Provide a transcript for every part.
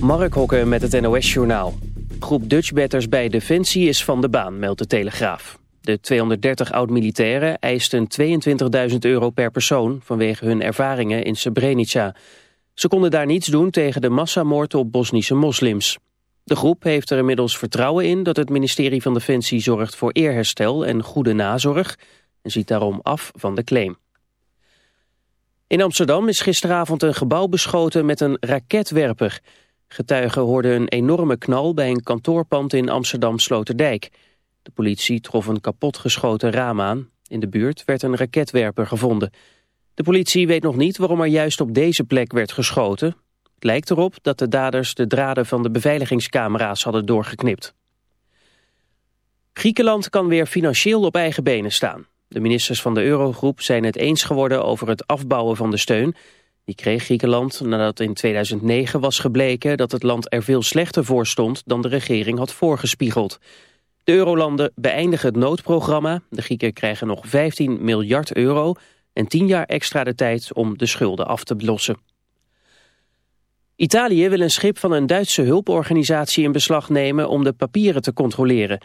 Mark Hokken met het NOS-journaal. Groep Dutchbatters bij Defensie is van de baan, meldt de Telegraaf. De 230 oud-militairen eisten 22.000 euro per persoon... vanwege hun ervaringen in Srebrenica. Ze konden daar niets doen tegen de massamoord op Bosnische moslims. De groep heeft er inmiddels vertrouwen in dat het ministerie van Defensie zorgt voor eerherstel en goede nazorg... en ziet daarom af van de claim. In Amsterdam is gisteravond een gebouw beschoten met een raketwerper. Getuigen hoorden een enorme knal bij een kantoorpand in Amsterdam-Sloterdijk. De politie trof een kapotgeschoten raam aan. In de buurt werd een raketwerper gevonden. De politie weet nog niet waarom er juist op deze plek werd geschoten. Het lijkt erop dat de daders de draden van de beveiligingscamera's hadden doorgeknipt. Griekenland kan weer financieel op eigen benen staan. De ministers van de Eurogroep zijn het eens geworden over het afbouwen van de steun. Die kreeg Griekenland nadat in 2009 was gebleken dat het land er veel slechter voor stond dan de regering had voorgespiegeld. De eurolanden beëindigen het noodprogramma. De Grieken krijgen nog 15 miljard euro en 10 jaar extra de tijd om de schulden af te lossen. Italië wil een schip van een Duitse hulporganisatie in beslag nemen om de papieren te controleren.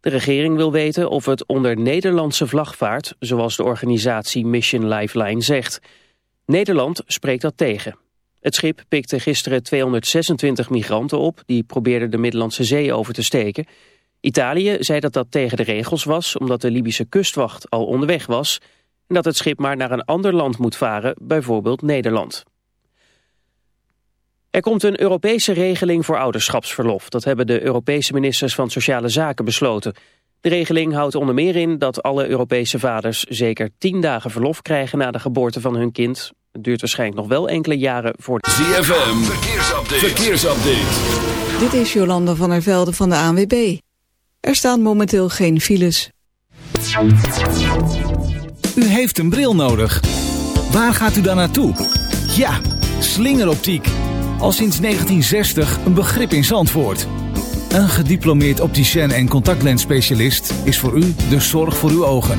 De regering wil weten of het onder Nederlandse vlag vaart, zoals de organisatie Mission Lifeline zegt. Nederland spreekt dat tegen. Het schip pikte gisteren 226 migranten op, die probeerden de Middellandse Zee over te steken. Italië zei dat dat tegen de regels was, omdat de Libische kustwacht al onderweg was... en dat het schip maar naar een ander land moet varen, bijvoorbeeld Nederland. Er komt een Europese regeling voor ouderschapsverlof. Dat hebben de Europese ministers van Sociale Zaken besloten. De regeling houdt onder meer in dat alle Europese vaders zeker tien dagen verlof krijgen na de geboorte van hun kind. Het duurt waarschijnlijk nog wel enkele jaren voor... ZFM, verkeersupdate. verkeersupdate. Dit is Jolanda van der Velde van de ANWB. Er staan momenteel geen files. U heeft een bril nodig. Waar gaat u dan naartoe? Ja, slingeroptiek al sinds 1960 een begrip in Zandvoort. Een gediplomeerd opticien en contactlensspecialist is voor u de zorg voor uw ogen.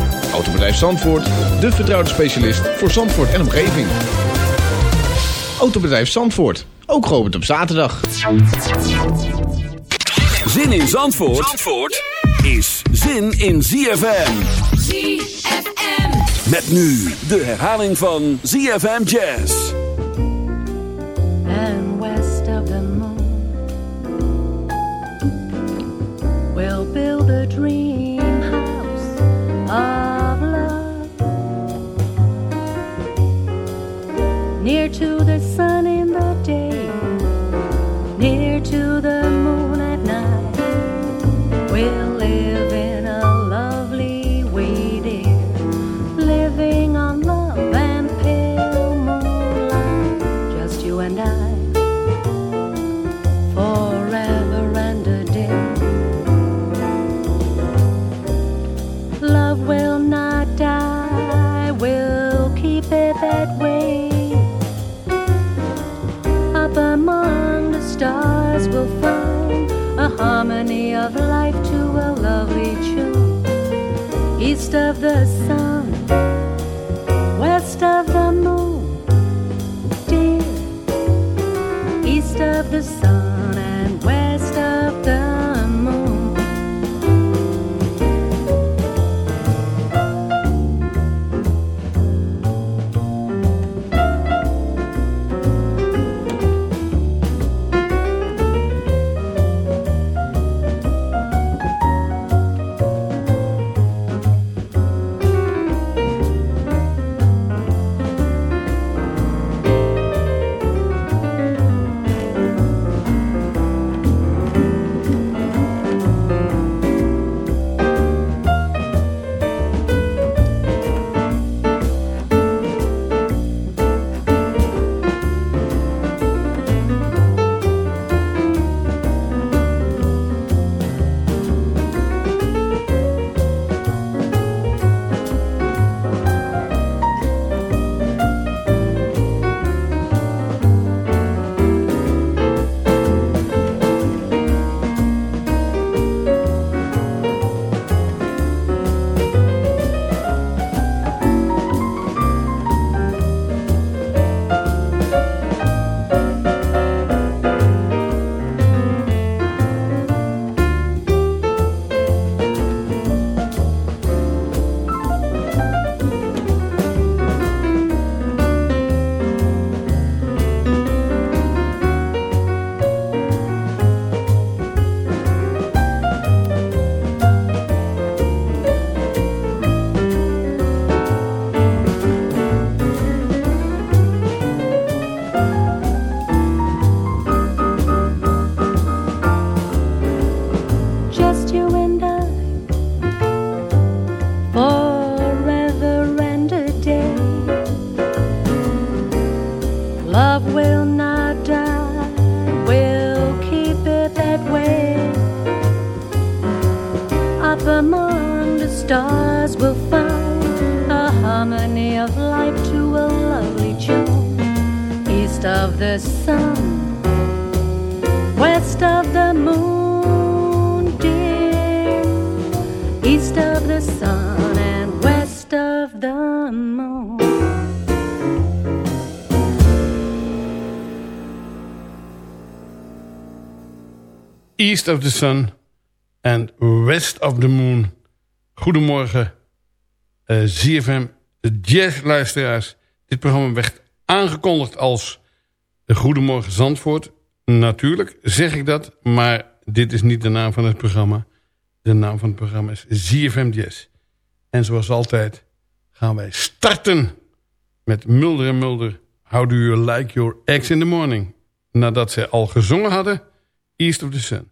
Autobedrijf Zandvoort, de vertrouwde specialist voor Zandvoort en omgeving. Autobedrijf Zandvoort, ook geopend op zaterdag. Zin in Zandvoort, Zandvoort is zin in ZFM. ZFM. Met nu de herhaling van ZFM Jazz. And west of the moon We'll build a dream house Near to the sun in the day. Near to the moon of life to a lovely tune. East of the sun, East of the Sun en West of the Moon. Goedemorgen, uh, ZFM, de jazzluisteraars. Dit programma werd aangekondigd als Goedemorgen Zandvoort. Natuurlijk zeg ik dat, maar dit is niet de naam van het programma. De naam van het programma is ZFM Jazz. En zoals altijd gaan wij starten met Mulder en Mulder. How do you like your eggs in the morning? Nadat zij al gezongen hadden, East of the Sun.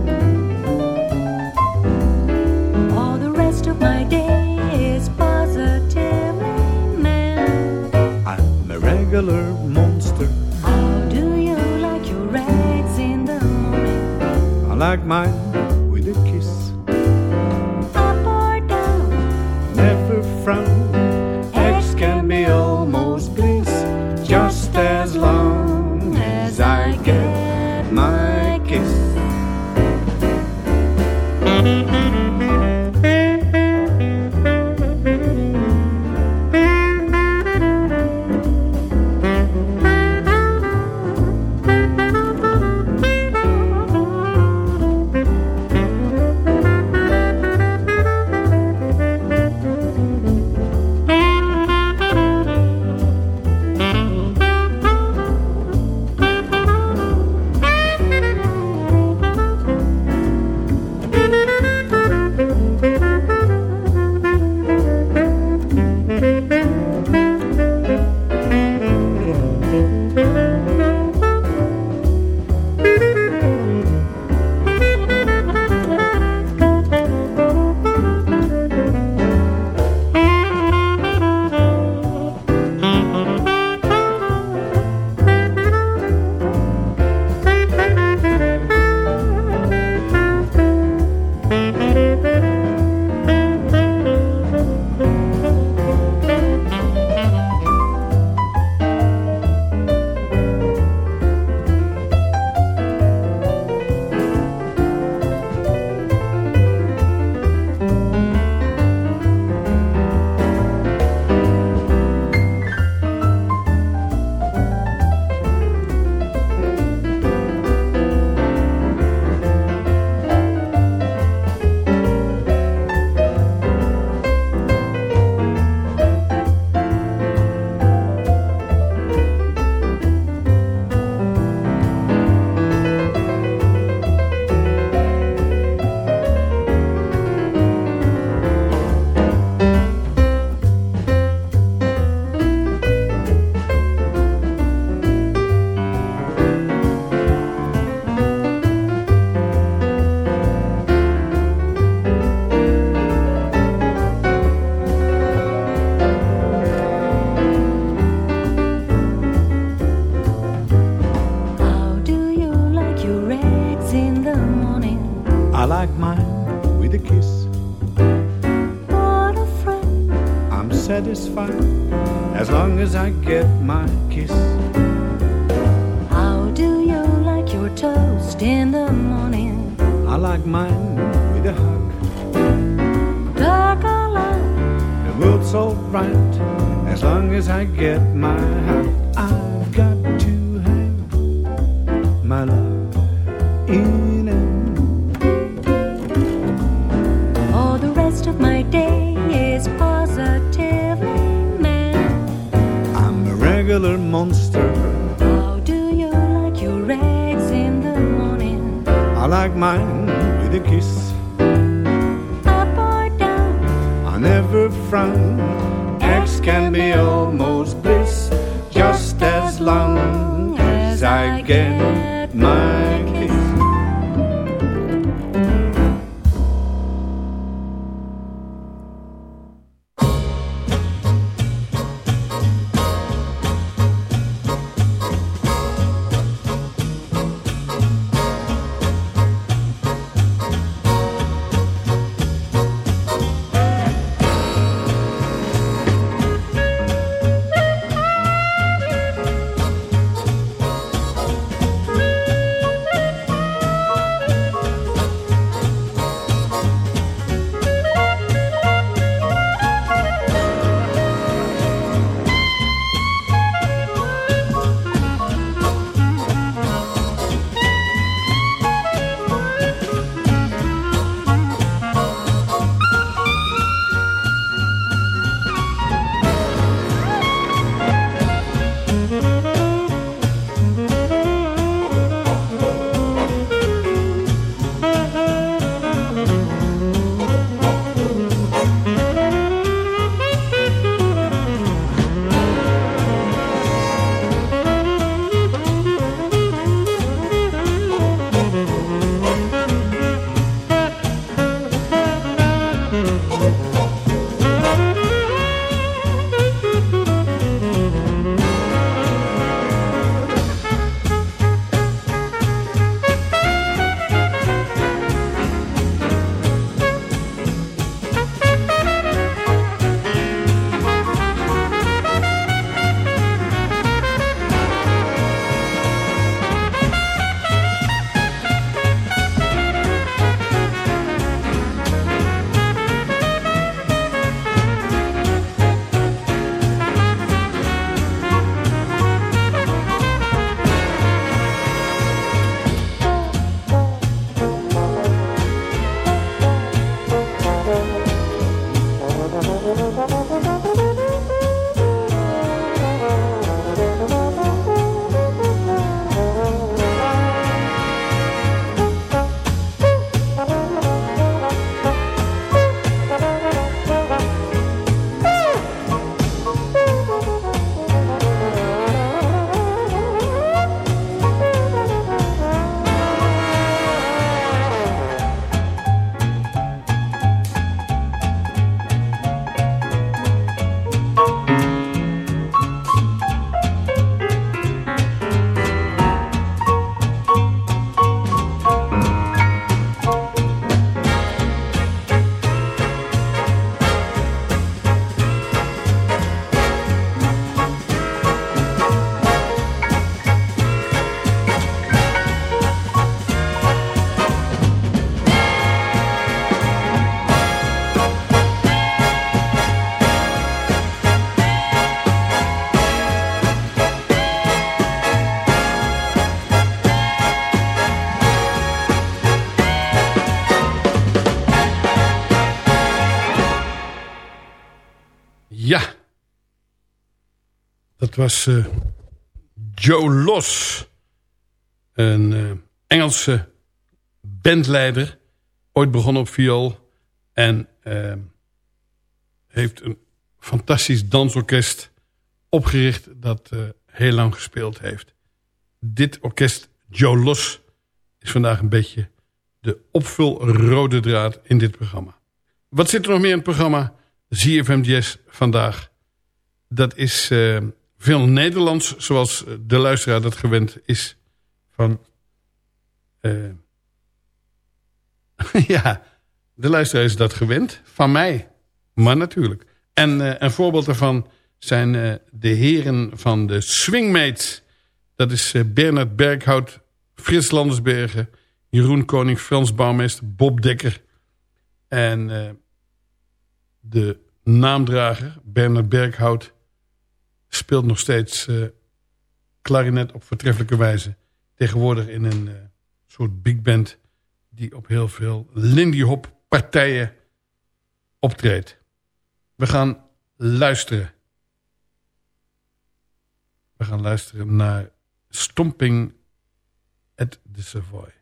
my day is positively. I'm a regular monster. How do you like your eggs in the morning? I like mine was eh, Joe Loss. Een eh, Engelse bandleider. Ooit begonnen op viool. En eh, heeft een fantastisch dansorkest opgericht... dat heel lang gespeeld heeft. Dit orkest, Joe Loss, is vandaag een beetje de opvulrode draad in dit programma. Wat zit er nog meer in het programma? ZFM Jazz vandaag. Dat is uh, veel Nederlands, zoals de luisteraar dat gewend is. Van, uh, ja, de luisteraar is dat gewend. Van mij, maar natuurlijk. En uh, een voorbeeld daarvan zijn de heren van de Swingmates. Dat is Bernard Berghout, Frits Landersbergen... Jeroen Koning, Frans Bouwmeester, Bob Dekker... En de naamdrager, Bernard Berghout, speelt nog steeds uh, klarinet op vertreffelijke wijze. Tegenwoordig in een uh, soort big band die op heel veel Lindy Hop partijen optreedt. We gaan luisteren. We gaan luisteren naar Stomping at the Savoy.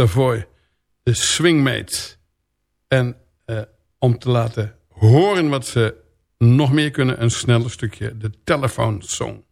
Savoy. De Swingmates. En uh, om te laten horen wat ze nog meer kunnen... een sneller stukje, de Telephone Song.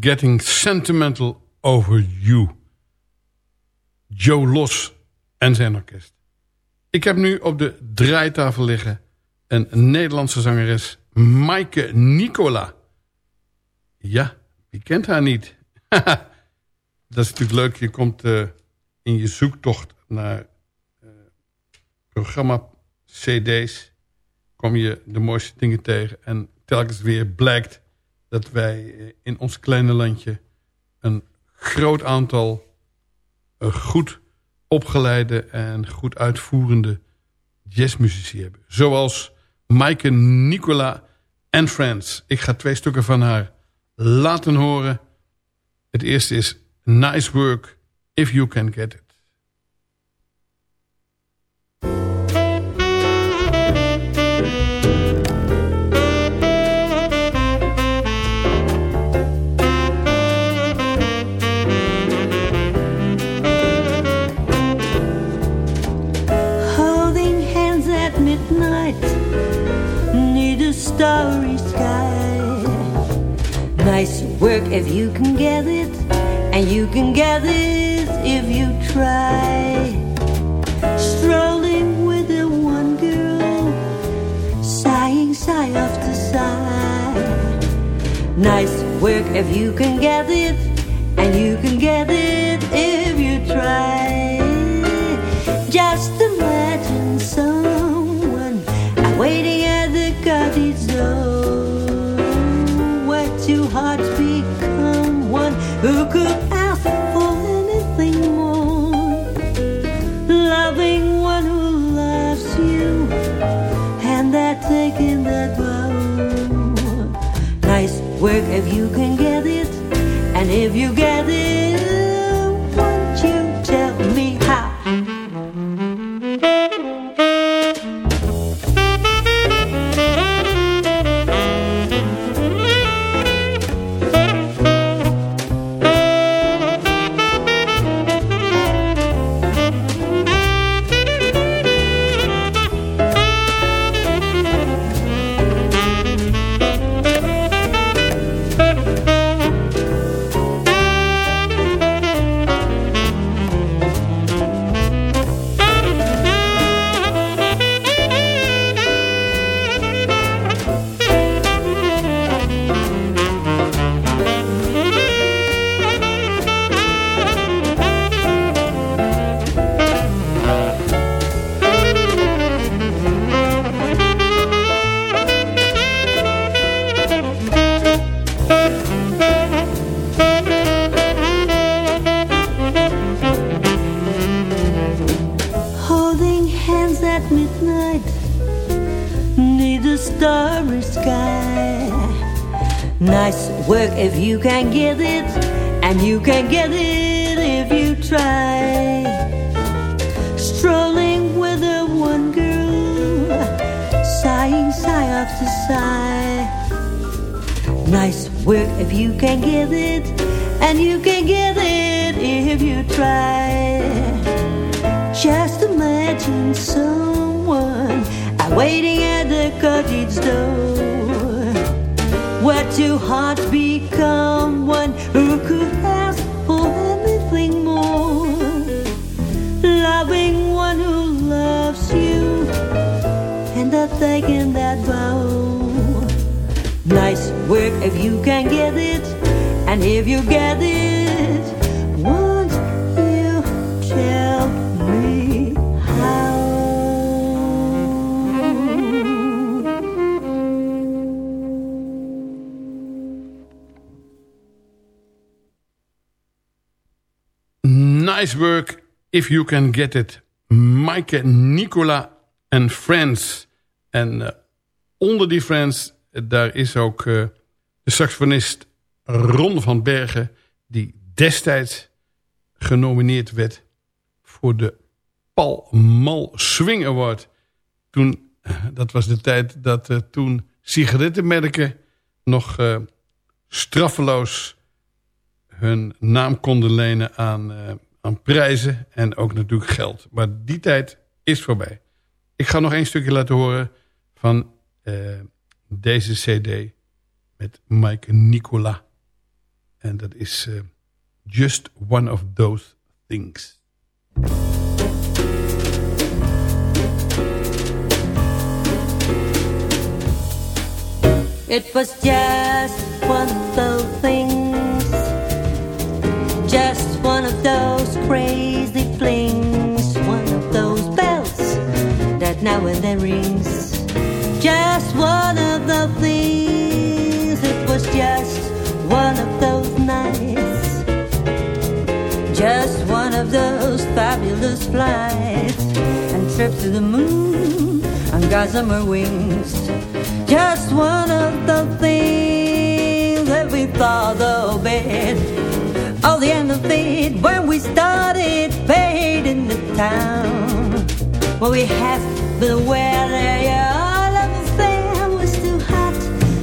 Getting sentimental over you. Joe Los en zijn orkest. Ik heb nu op de draaitafel liggen een Nederlandse zangeres, Maaike Nicola. Ja, wie kent haar niet? Dat is natuurlijk leuk. Je komt uh, in je zoektocht naar uh, programma cd's... kom je de mooiste dingen tegen. En telkens weer blijkt dat wij in ons kleine landje... een groot aantal uh, goed opgeleide en goed uitvoerende jazzmuzici hebben. Zoals Maaike Nicola en Friends. Ik ga twee stukken van haar laten horen. Het eerste is Nice Work If You Can Get It. If you can get it And you can get it if you try. Strolling with the one girl Sighing sigh after sigh. Nice work if you can get it And you can get it if you try if you can get it. Maaike, Nicola en Friends. En eh, onder die Friends, eh, daar is ook eh, de saxofonist Ron van Bergen... die destijds genomineerd werd voor de Paul Mal Swing Award. Toen, dat was de tijd dat eh, toen sigarettenmerken nog straffeloos hun naam konden lenen aan, prijzen en ook natuurlijk geld. Maar die tijd is voorbij. Ik ga nog één stukje laten horen van eh, deze cd met Mike Nicola. En dat is uh, Just One of Those Things. It was just one of those things Just one of those crazy flings One of those bells that now and then rings. Just one of the things It was just one of those nights. Just one of those fabulous flights And trips to the moon on gossamer wings. Just one of the things that we thought of it. Oh, the end of it when we started fading the town. Well, we have been aware that all of the affair was too hot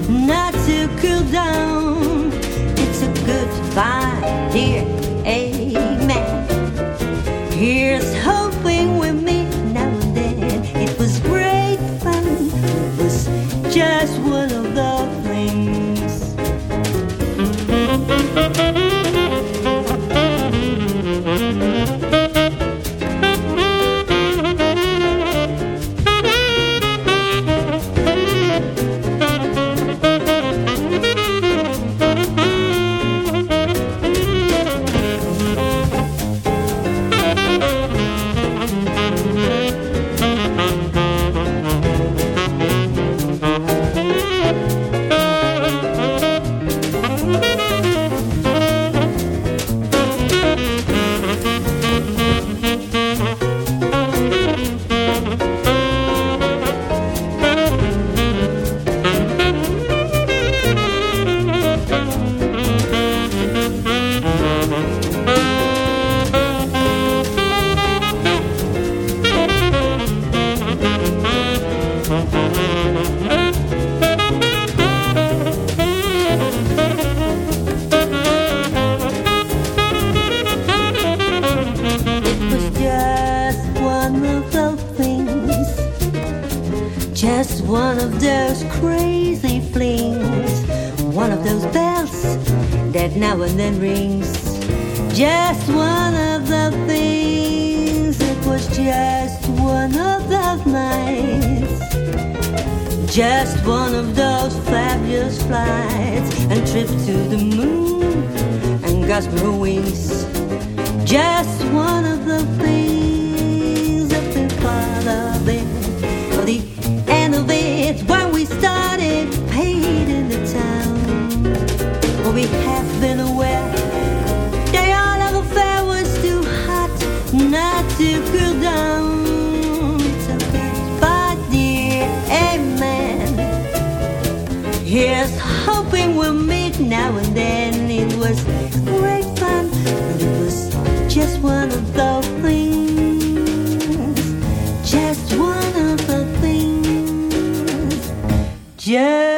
not to cool down. It's a goodbye, dear. Amen. Here's hoping we meet now and then. It was great fun. It was just one of Here's hoping we'll meet now and then. It was great fun, but it was just one of things. Just one of the things. Just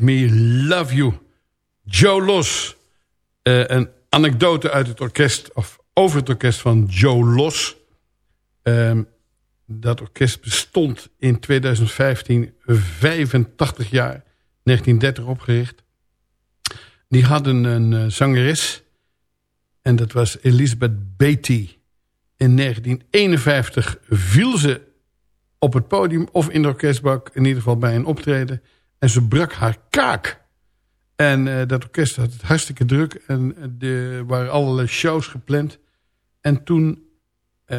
Me Love You. Joe Los. Eh, een anekdote uit het orkest, of over het orkest van Joe Los. Ehm, dat orkest bestond in 2015 85 jaar. 1930 opgericht. Die hadden een uh, zangeres. En dat was Elizabeth Beatty. In 1951 viel ze op het podium of in de orkestbak. In ieder geval bij een optreden. En ze brak haar kaak. En uh, dat orkest had het hartstikke druk. En er waren allerlei shows gepland. En toen uh,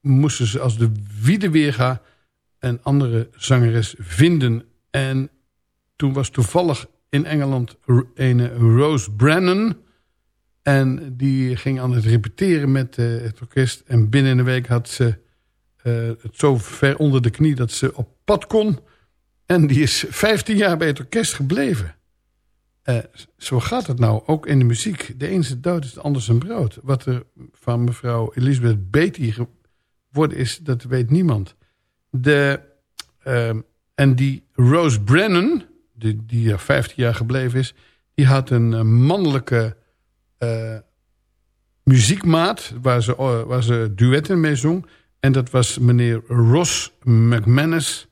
moesten ze als de Wiedeweerga een andere zangeres vinden. En toen was toevallig in Engeland een Rose Brennan. En die ging aan het repeteren met het orkest. En binnen een week had ze het zo ver onder de knie dat ze op pad kon. En die is 15 jaar bij het orkest gebleven. Uh, zo gaat het nou, ook in de muziek. De ene is dood, is de ander zijn brood. Wat er van mevrouw Elisabeth Beatty geworden is, dat weet niemand. De, uh, en die Rose Brennan, die, die er 15 jaar gebleven is... die had een uh, mannelijke muziekmaat waar ze, waar ze duetten mee zong. En dat was meneer Ross McManus...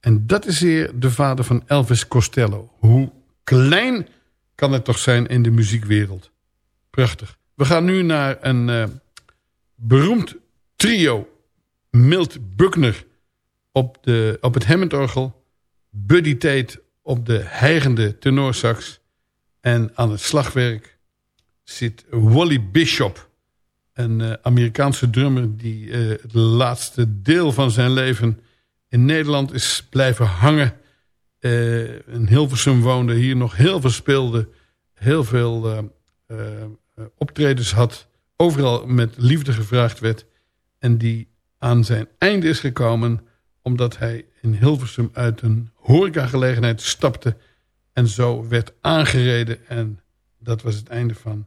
En dat is weer de vader van Elvis Costello. Hoe klein kan het toch zijn in de muziekwereld. Prachtig. We gaan nu naar een uh, beroemd trio. Milt Buckner op, de, op het Hammondorgel. Buddy Tate op de heigende tenorsax. En aan het slagwerk zit Wally Bishop. Een uh, Amerikaanse drummer die uh, het laatste deel van zijn leven in Nederland is blijven hangen. Uh, in Hilversum woonde, hier nog heel veel speelde. Heel veel uh, optredens had. Overal met liefde gevraagd werd. En die aan zijn einde is gekomen... omdat hij in Hilversum uit een horecagelegenheid stapte... en zo werd aangereden. En dat was het einde van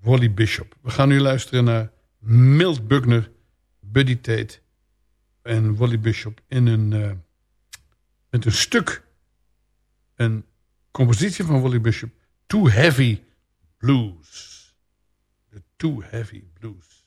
Wally Bishop. We gaan nu luisteren naar Milt Buckner, Buddy Tate en Wally Bishop in een, uh, met een stuk, een compositie van Wally Bishop, Too Heavy Blues. De Too Heavy Blues.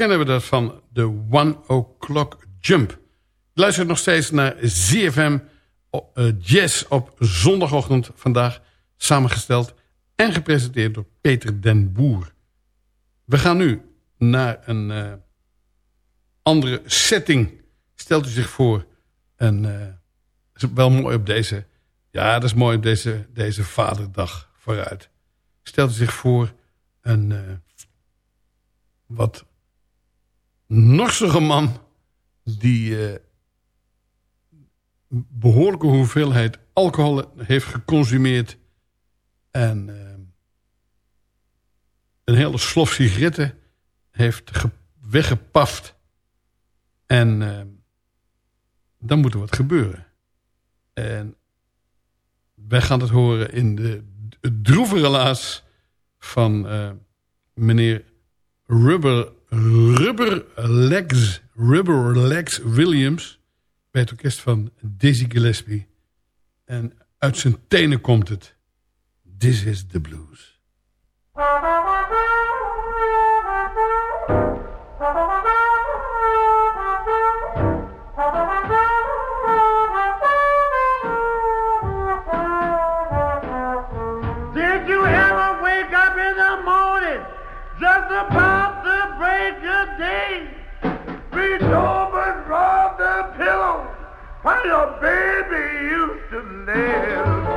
Kennen we dat van? De One O'Clock Jump. Luister nog steeds naar ZFM uh, Jazz op zondagochtend vandaag. Samengesteld en gepresenteerd door Peter den Boer. We gaan nu naar een uh, andere setting. Stelt u zich voor. En is wel mooi op deze... Ja, dat is mooi op deze, deze vaderdag vooruit. Stelt u zich voor een... Wat norsige man die uh, behoorlijke hoeveelheid alcohol heeft geconsumeerd en uh, een hele slof sigaretten heeft weggepaft. En uh, dan moet er wat gebeuren. En wij gaan het horen in de, droeve relaas van meneer Rubber, Rubber Legs, Rubber Legs Williams bij het orkest van Dizzy Gillespie. En uit zijn tenen komt het. This is the blues. Baby used to live.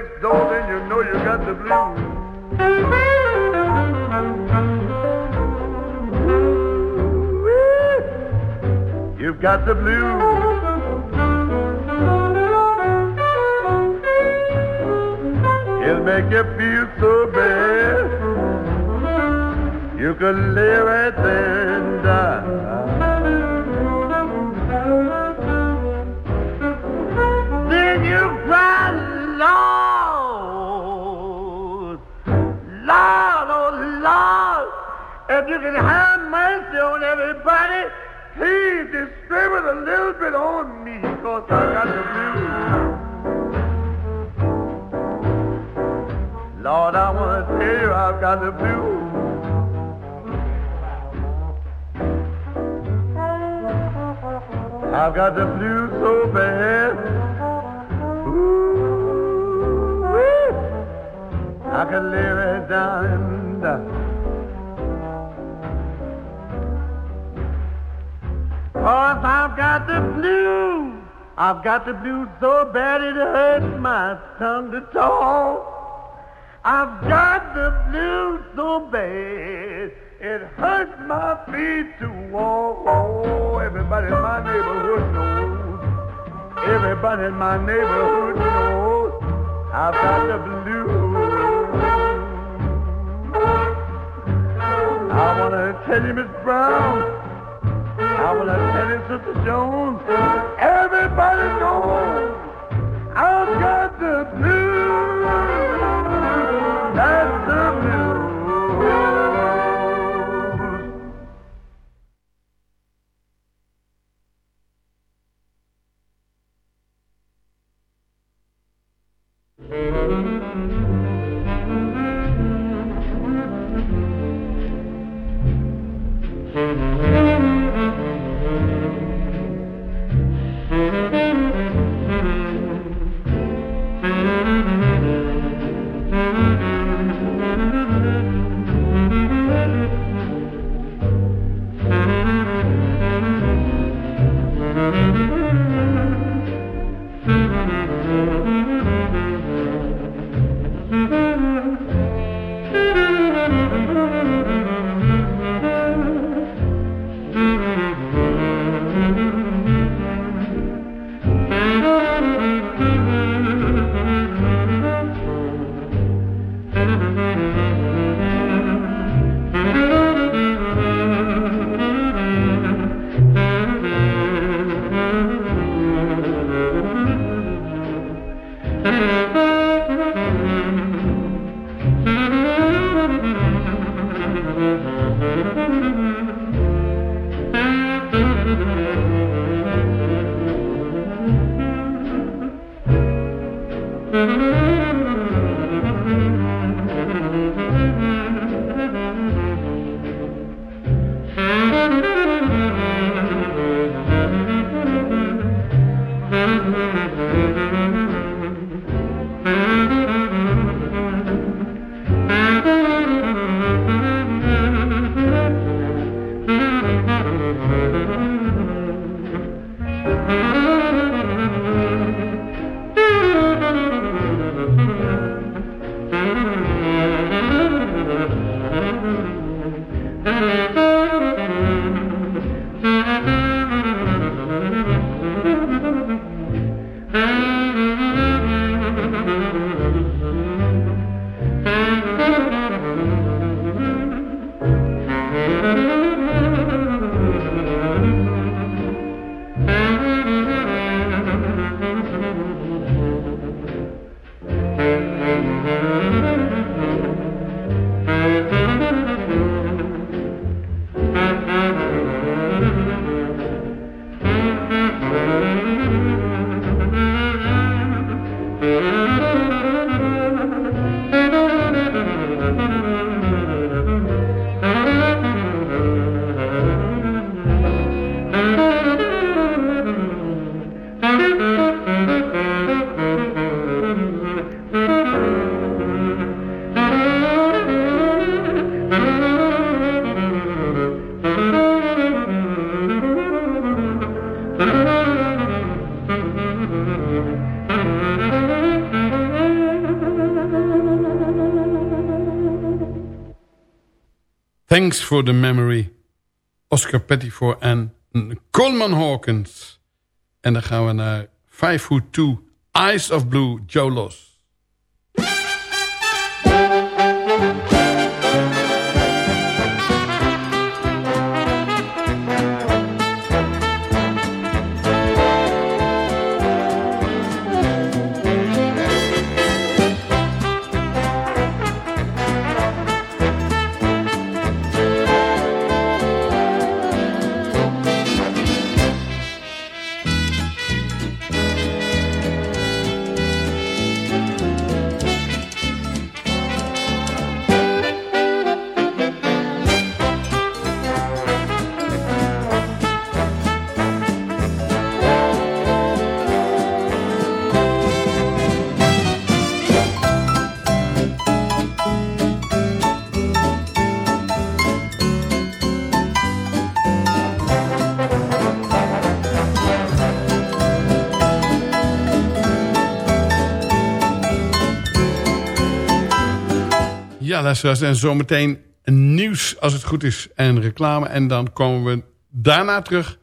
Next door. Then you know you got the blues. You've got the blues. It'll make you feel so bad. You could lay got the blues. I've got the blues so bad it hurts my tongue to talk. I've got the blues so bad it hurts my feet to walk. Oh, everybody in my neighborhood knows. Everybody in my neighborhood knows. I've got the blues. I want to tell you, Miss Brown. I to tell you, Sister Jones. Everybody knows. I've got Mm-hmm. Thanks for the Memory. Oscar Pettiford en Coleman Hawkins. En dan gaan we naar 5 Foot 2 Eyes of Blue, Joe Loss. Luisteraars, en zometeen nieuws als het goed is en reclame. En dan komen we daarna terug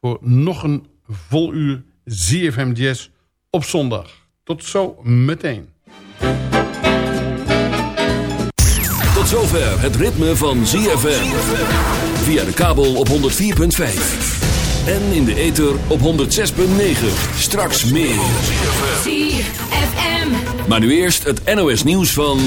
voor nog een vol uur ZFM Jazz op zondag. Tot zo meteen. Tot zover het ritme van ZFM. Via de kabel op 104.5. En in de ether op 106.9. Straks meer. ZFM. Maar nu eerst het NOS nieuws van...